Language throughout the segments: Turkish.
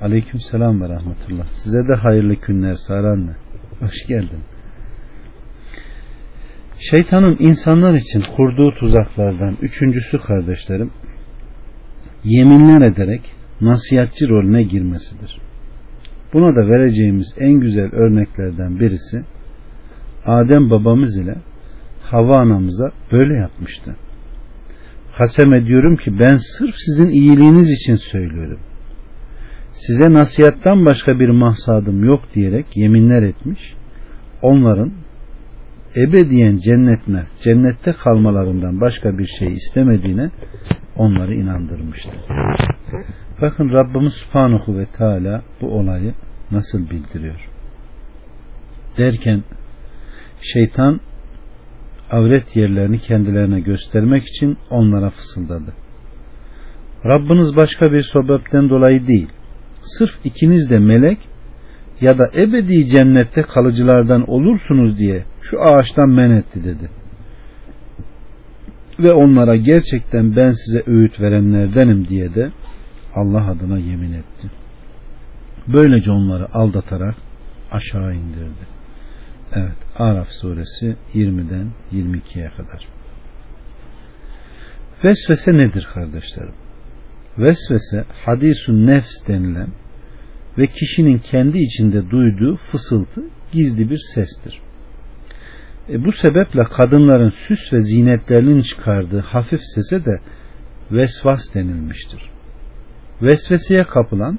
Aleyküm selam ve rahmetullah. Size de hayırlı günler Sara anne. Hoş geldin. Şeytanın insanlar için kurduğu tuzaklardan üçüncüsü kardeşlerim yeminler ederek nasihatçı rolüne girmesidir. Buna da vereceğimiz en güzel örneklerden birisi Adem babamız ile Hava anamıza böyle yapmıştı. Kasem ediyorum ki ben sırf sizin iyiliğiniz için söylüyorum. Size nasihattan başka bir mahsadım yok diyerek yeminler etmiş. Onların ebediyen cennetine, cennette kalmalarından başka bir şey istemediğine onları inandırmıştı. Bakın Rabbimiz Subhanahu ve Teala bu olayı nasıl bildiriyor. Derken şeytan avret yerlerini kendilerine göstermek için onlara fısıldadı. Rabbiniz başka bir sebepten dolayı değil, sırf ikiniz de melek ya da ebedi cennette kalıcılardan olursunuz diye şu ağaçtan men etti dedi. Ve onlara gerçekten ben size öğüt verenlerdenim diye de Allah adına yemin etti. Böylece onları aldatarak aşağı indirdi. Evet Araf suresi 20'den 22'ye kadar. Vesvese nedir kardeşlerim? Vesvese hadisun nefs denilen ve kişinin kendi içinde duyduğu fısıltı gizli bir sestir. E bu sebeple kadınların süs ve zinetlerinin çıkardığı hafif sese de vesvas denilmiştir. Vesveseye kapılan,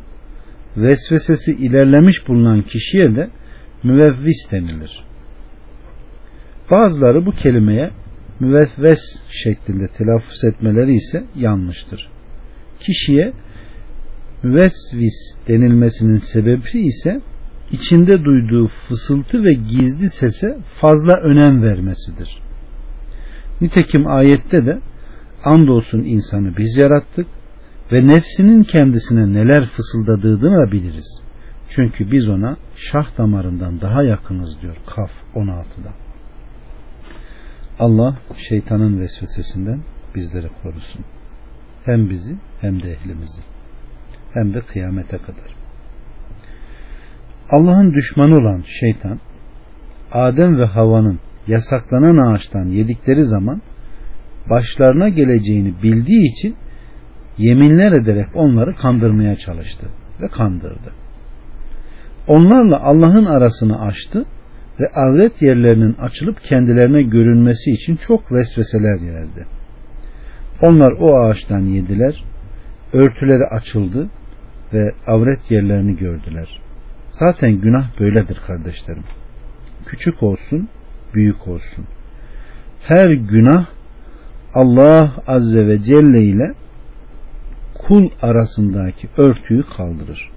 vesvesesi ilerlemiş bulunan kişiye de müvevvis denilir. Bazıları bu kelimeye müvevves şeklinde telaffuz etmeleri ise yanlıştır. Kişiye müvesvis denilmesinin sebebi ise içinde duyduğu fısıltı ve gizli sese fazla önem vermesidir. Nitekim ayette de andolsun insanı biz yarattık ve nefsinin kendisine neler fısıldadığını da biliriz. Çünkü biz ona şah damarından daha yakınız diyor Kaf 16'da. Allah şeytanın vesvesesinden bizleri korusun. Hem bizi hem de ehlimizi. Hem de kıyamete kadar. Allah'ın düşmanı olan şeytan Adem ve Hava'nın yasaklanan ağaçtan yedikleri zaman başlarına geleceğini bildiği için yeminler ederek onları kandırmaya çalıştı ve kandırdı. Onlarla Allah'ın arasını açtı ve avret yerlerinin açılıp kendilerine görünmesi için çok vesveseler verdi. Onlar o ağaçtan yediler, örtüleri açıldı ve avret yerlerini gördüler. Zaten günah böyledir kardeşlerim. Küçük olsun, büyük olsun. Her günah Allah Azze ve Celle ile kul arasındaki örtüyü kaldırır.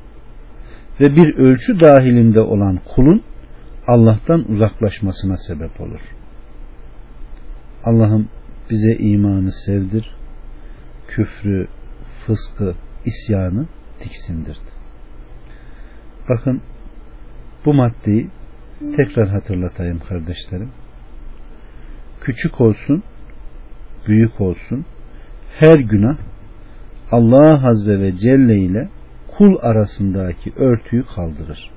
Ve bir ölçü dahilinde olan kulun Allah'tan uzaklaşmasına sebep olur. Allah'ım bize imanı sevdir, küfrü, fıskı, isyanı tiksindirdi. Bakın bu maddeyi tekrar hatırlatayım kardeşlerim. Küçük olsun, büyük olsun, her günah Allah Azze ve Celle ile kul arasındaki örtüyü kaldırır.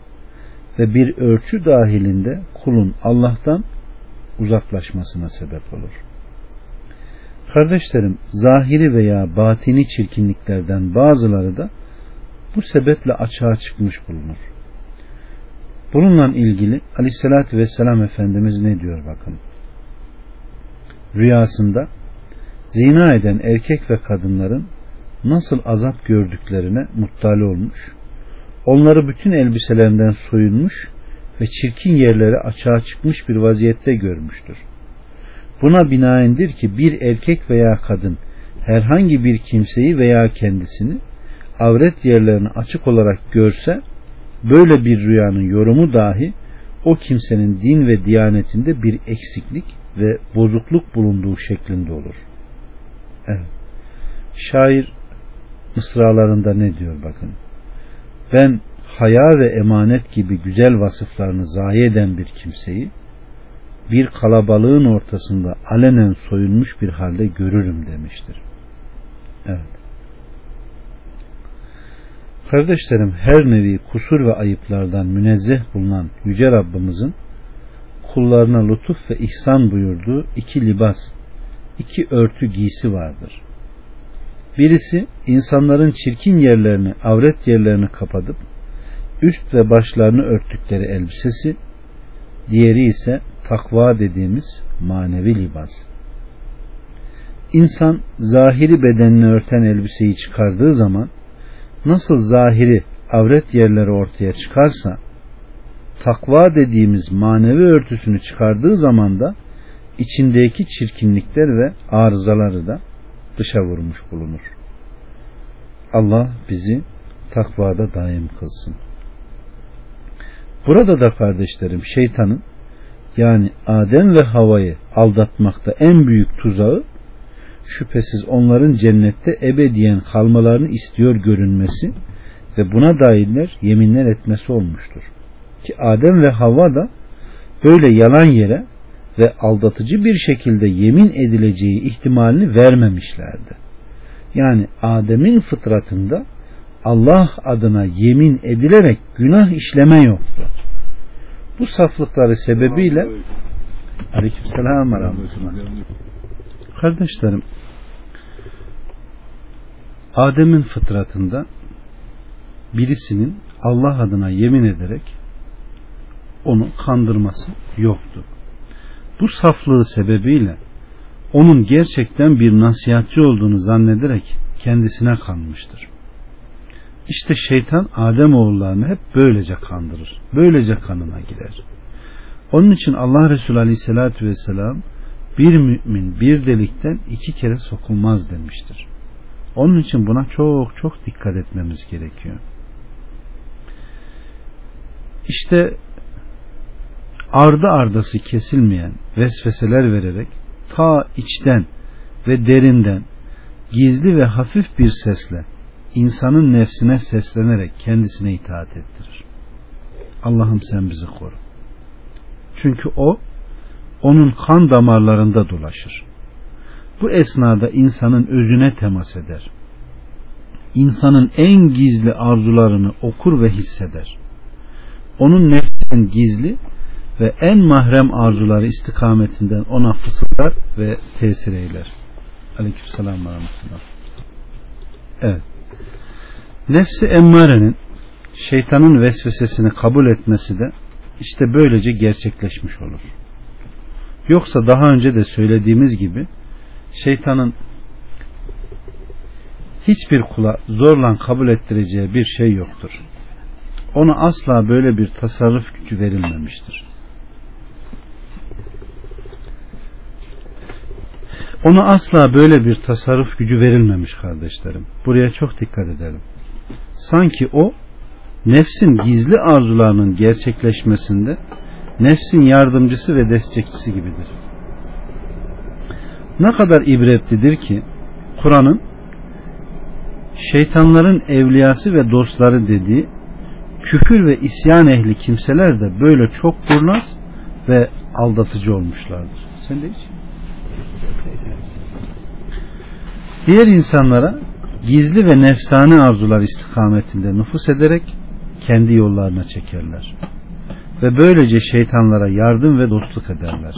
Ve bir örtü dahilinde kulun Allah'tan uzaklaşmasına sebep olur. Kardeşlerim, zahiri veya batini çirkinliklerden bazıları da bu sebeple açığa çıkmış bulunur. Bununla ilgili aleyhissalatü vesselam Efendimiz ne diyor bakın. Rüyasında zina eden erkek ve kadınların nasıl azap gördüklerine muttali olmuş, onları bütün elbiselerinden soyunmuş ve çirkin yerlere açığa çıkmış bir vaziyette görmüştür. Buna binaendir ki bir erkek veya kadın herhangi bir kimseyi veya kendisini avret yerlerini açık olarak görse böyle bir rüyanın yorumu dahi o kimsenin din ve diyanetinde bir eksiklik ve bozukluk bulunduğu şeklinde olur. Evet. Şair mısralarında ne diyor bakın. Ben haya ve emanet gibi güzel vasıflarını zayi eden bir kimseyi bir kalabalığın ortasında alenen soyulmuş bir halde görürüm demiştir. Evet. Kardeşlerim her nevi kusur ve ayıplardan münezzeh bulunan Yüce Rabbimizin kullarına lütuf ve ihsan buyurduğu iki libas, iki örtü giysi vardır. Birisi insanların çirkin yerlerini, avret yerlerini kapatıp üst ve başlarını örttükleri elbisesi, diğeri ise takva dediğimiz manevi libas. İnsan zahiri bedenini örten elbiseyi çıkardığı zaman nasıl zahiri avret yerleri ortaya çıkarsa takva dediğimiz manevi örtüsünü çıkardığı zaman da içindeki çirkinlikler ve arızaları da dışa vurmuş bulunur. Allah bizi takvada daim kılsın. Burada da kardeşlerim şeytanın yani Adem ve Hava'yı aldatmakta en büyük tuzağı şüphesiz onların cennette ebediyen kalmalarını istiyor görünmesi ve buna dairler yeminler etmesi olmuştur. Ki Adem ve Havva da böyle yalan yere ve aldatıcı bir şekilde yemin edileceği ihtimalini vermemişlerdi. Yani Adem'in fıtratında Allah adına yemin edilerek günah işleme yoktu. Bu saflıkları sebebiyle Aleykümselam ve Kardeşlerim Adem'in fıtratında birisinin Allah adına yemin ederek onu kandırması yoktu. Bu saflığı sebebiyle onun gerçekten bir nasihatçı olduğunu zannederek kendisine kanmıştır. İşte şeytan Adem oğullarını hep böylece kandırır. Böylece kanına girer. Onun için Allah Resulü Aleyhisselatü Vesselam bir mümin bir delikten iki kere sokulmaz demiştir. Onun için buna çok çok dikkat etmemiz gerekiyor. İşte ardı ardası kesilmeyen vesveseler vererek ta içten ve derinden gizli ve hafif bir sesle insanın nefsine seslenerek kendisine itaat ettirir. Allah'ım sen bizi koru. Çünkü o onun kan damarlarında dolaşır. Bu esnada insanın özüne temas eder. İnsanın en gizli arzularını okur ve hisseder. Onun nefsinin gizli ve en mahrem arzuları istikametinden ona fısıldar ve tesir eyler. Aleykümselam ve Evet. Nefsi emmarenin şeytanın vesvesesini kabul etmesi de işte böylece gerçekleşmiş olur. Yoksa daha önce de söylediğimiz gibi şeytanın hiçbir kula zorla kabul ettireceği bir şey yoktur. Ona asla böyle bir tasarruf gücü verilmemiştir. Ona asla böyle bir tasarruf gücü verilmemiş kardeşlerim. Buraya çok dikkat edelim. Sanki o nefsin gizli arzularının gerçekleşmesinde nefsin yardımcısı ve destekçisi gibidir. Ne kadar ibretlidir ki Kur'an'ın şeytanların evliyası ve dostları dediği küfür ve isyan ehli kimseler de böyle çok kurnaz ve aldatıcı olmuşlardır. Sen de hiç. Diğer insanlara gizli ve nefsani arzular istikametinde nüfus ederek kendi yollarına çekerler. Ve böylece şeytanlara yardım ve dostluk ederler.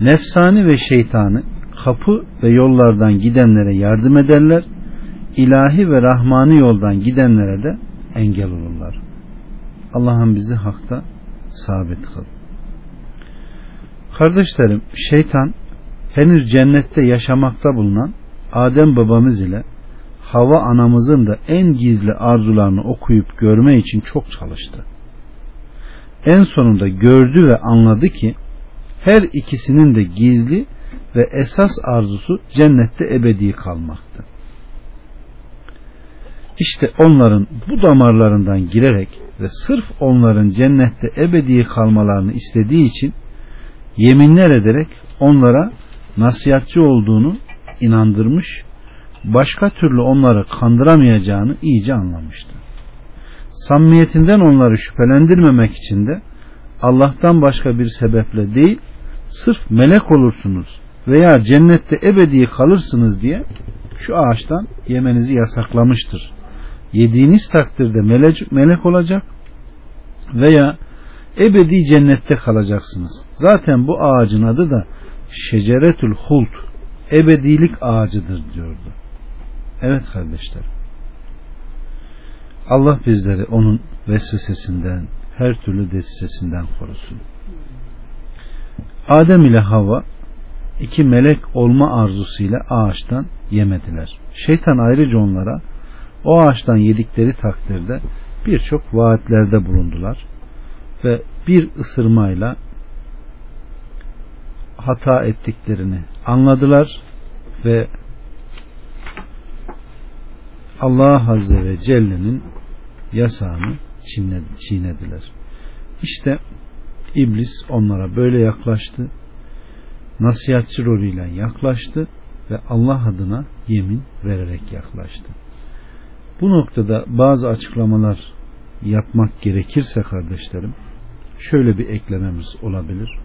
Nefsani ve şeytanı kapı ve yollardan gidenlere yardım ederler. İlahi ve rahmani yoldan gidenlere de engel olurlar. Allah'ım bizi hakta sabit kıl. Kardeşlerim şeytan henüz cennette yaşamakta bulunan Adem babamız ile Hava anamızın da en gizli arzularını okuyup görme için çok çalıştı. En sonunda gördü ve anladı ki her ikisinin de gizli ve esas arzusu cennette ebedi kalmaktı. İşte onların bu damarlarından girerek ve sırf onların cennette ebedi kalmalarını istediği için yeminler ederek onlara nasihatçı olduğunu inandırmış, başka türlü onları kandıramayacağını iyice anlamıştı. Samimiyetinden onları şüphelendirmemek için de Allah'tan başka bir sebeple değil, sırf melek olursunuz veya cennette ebedi kalırsınız diye şu ağaçtan yemenizi yasaklamıştır Yediğiniz takdirde melek, melek olacak veya ebedi cennette kalacaksınız. Zaten bu ağacın adı da şeceretül hult ebedilik ağacıdır diyordu. Evet kardeşler. Allah bizleri onun vesvesesinden, her türlü desisesinden korusun. Adem ile Havva iki melek olma arzusuyla ağaçtan yemediler. Şeytan ayrıca onlara o ağaçtan yedikleri takdirde birçok vaatlerde bulundular ve bir ısırmayla hata ettiklerini anladılar ve Allah Azze ve Celle'nin yasağını çiğnediler. İşte iblis onlara böyle yaklaştı. Nasihatçı rolüyle yaklaştı ve Allah adına yemin vererek yaklaştı. Bu noktada bazı açıklamalar yapmak gerekirse kardeşlerim şöyle bir eklememiz olabilir.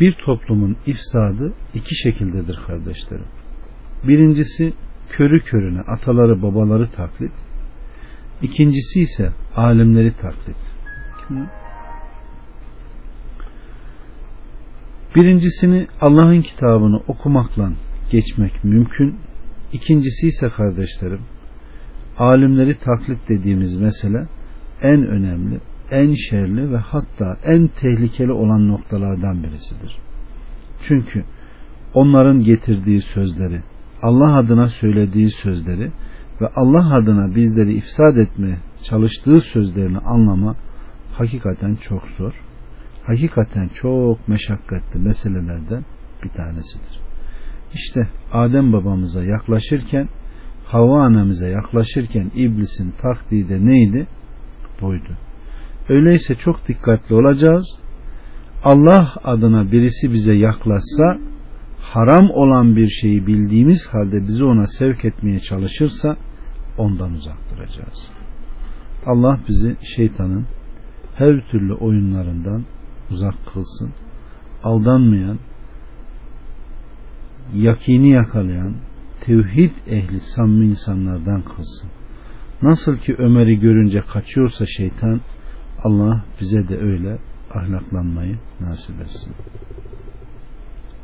Bir toplumun ifsadı iki şekildedir kardeşlerim. Birincisi körü körüne ataları babaları taklit. İkincisi ise alimleri taklit. Birincisini Allah'ın kitabını okumakla geçmek mümkün. İkincisi ise kardeşlerim alimleri taklit dediğimiz mesele en önemli, en şerli ve hatta en tehlikeli olan noktalardan birisidir. Çünkü onların getirdiği sözleri, Allah adına söylediği sözleri ve Allah adına bizleri ifsad etmeye çalıştığı sözlerini anlama hakikaten çok zor. Hakikaten çok meşakkatli meselelerden bir tanesidir. İşte Adem babamıza yaklaşırken Havva annemize yaklaşırken iblisin taktiği de neydi? Buydu. Öyleyse çok dikkatli olacağız. Allah adına birisi bize yaklaşsa haram olan bir şeyi bildiğimiz halde bizi ona sevk etmeye çalışırsa ondan uzak duracağız. Allah bizi şeytanın her türlü oyunlarından uzak kılsın. Aldanmayan, yakini yakalayan, tevhid ehli samimi insanlardan kılsın. Nasıl ki Ömer'i görünce kaçıyorsa şeytan Allah bize de öyle ahlaklanmayı nasip etsin.